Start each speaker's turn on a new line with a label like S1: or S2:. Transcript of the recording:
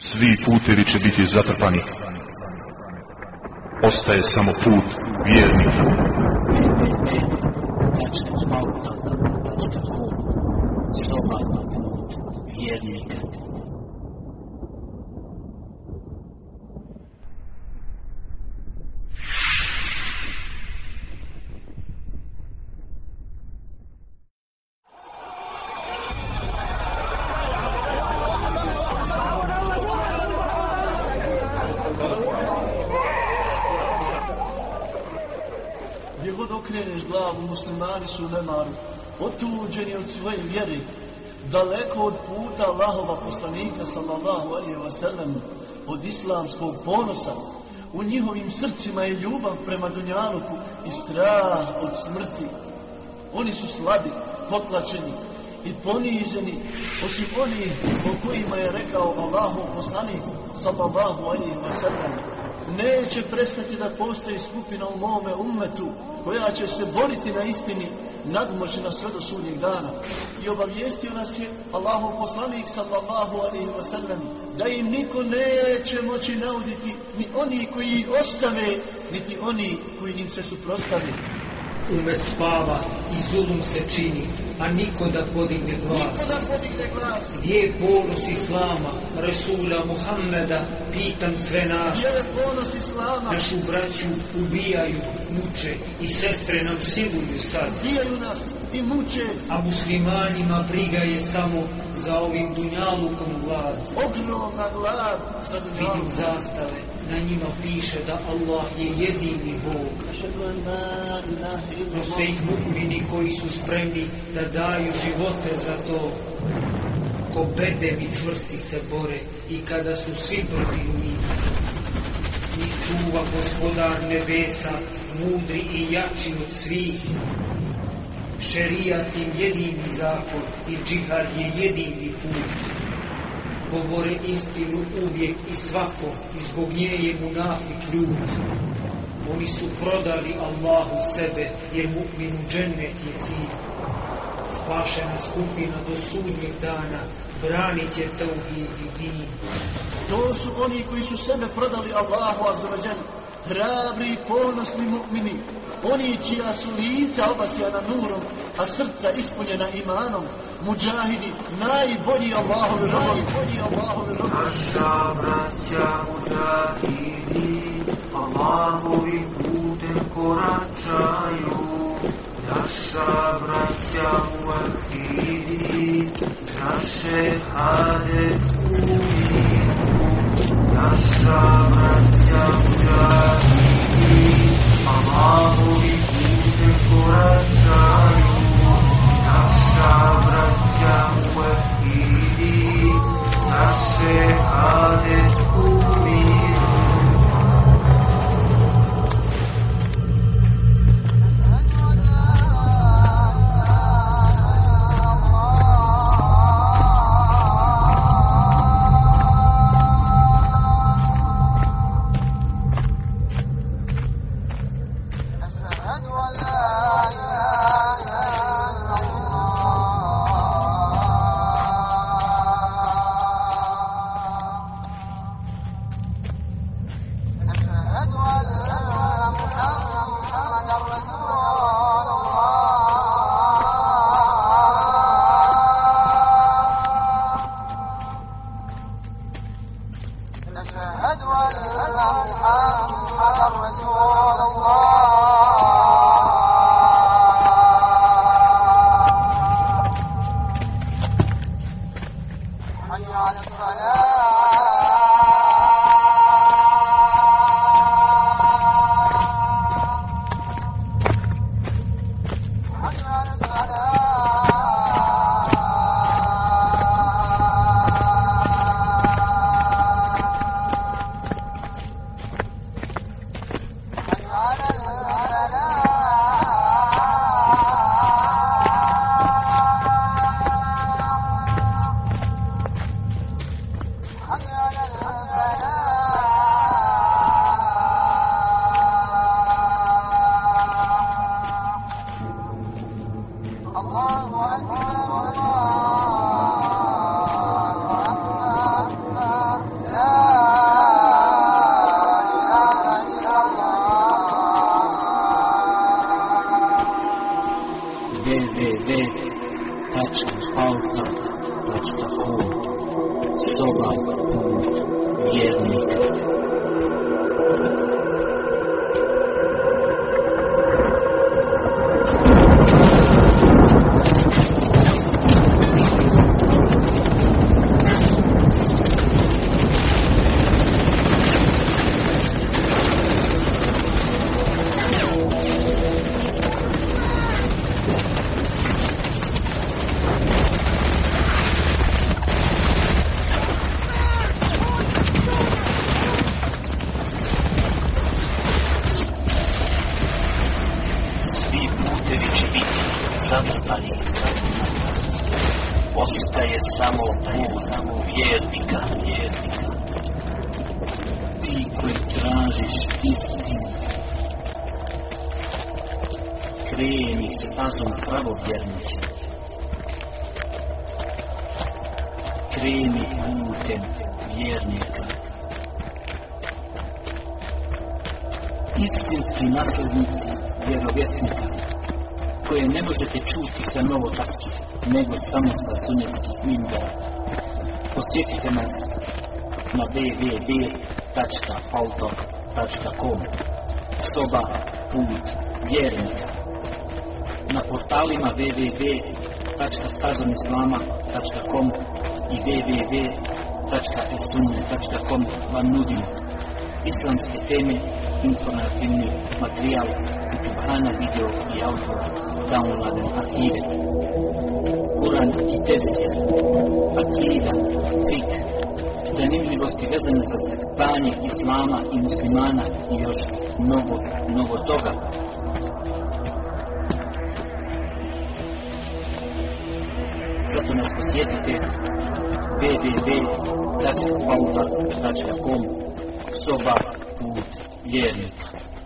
S1: Svi putevi će biti zatrpani. Ostaje samo put vjernika.
S2: Vjernika.
S3: Muslimani su u nemaru, otuđeni od svoje vjere, daleko od puta Allahova poslanika sallallahu alaihi wa sallam, od islamskog ponosa, u njihovim srcima je ljubav prema Dunjaluku i strah od smrti. Oni su slabi, potlačeni i poniženi, osim onih o kojima je rekao Allahov poslanik sallallahu alaihi wa sallam, neće prestati da postoji skupina u mome ummetu koja će se boriti na istini nadmoćna sve do sudnjeg dana. I obavijestio nas je Allahov poslanik sallallahu alaihi wa sallam da im niko neće moći nauditi ni oni koji ostave, niti oni koji im se suprostave.
S4: Umet spava i zulum se čini, a niko da podigne glas. Gdje je ponos Islama, Resula Muhammeda, pitam sve nas.
S3: Gdje je ponos Islama?
S4: Našu braću ubijaju, muče i sestre nam siluju sad.
S3: Ubijaju nas i muče.
S4: A muslimanima briga je samo za ovim dunjalukom glad.
S3: Ogromna glad za dunjalukom.
S4: Vidim zastave, na njima piše da Allah je jedini Bog. Nose ih mukmini koji su spremni da daju živote za to. Ko bedemi čvrsti se bore i kada su svi protiv njih. Njih čuva gospodar nebesa, mudri i jači od svih. Šerijat im jedini zakon i džihad je jedini put govore istinu uvijek i svako i zbog nje je munafik ljud. Oni su prodali Allahu sebe jer mu'minu džennet je cilj. Spašena skupina do sudnjeg dana branit će tauhid i din.
S3: To su oni koji su sebe prodali Allahu azzawajal, hrabri i ponosni mu'mini, oni čija su lica obasjana nurom, a srca ispunjena imanom, muđahidi, najbolji Allahovi robovi, najbolji Allahovi robovi.
S5: Naša braća muđahidi, Allahovi putem koračaju, Naša braća muahidi, za šehadet umiru, Naša braća muđahidi, Allahovi putem koračaju, naša braća Thank you. الله أكبر
S6: الله أكبر لا إله إلا الله
S2: www.pautak.com Sowa wiernik putevi će biti zatrpani. Ostaje samo put samo vjernika, vjernika. Ti koji tražiš istinu, kreni stazom pravovjernih. Kreni putem vjernika. Istinski naslednici vjerovjesnika koje ne možete čuti sa novotarskih, nego samo sa sunjetskih mimbera. Posjetite nas na www.autor.com Soba put vjernika na portalima www.stazomislama.com i www.esunne.com vam nudimo islamske teme, informativni materijal, YouTube video i audio, downloaden arhive. Kur'an i tefsir, akida, fik, zanimljivosti vezane za stanje islama i muslimana i još mnogo, mnogo toga. Zato nas posjetite www.pautar.com Soba put vjernika.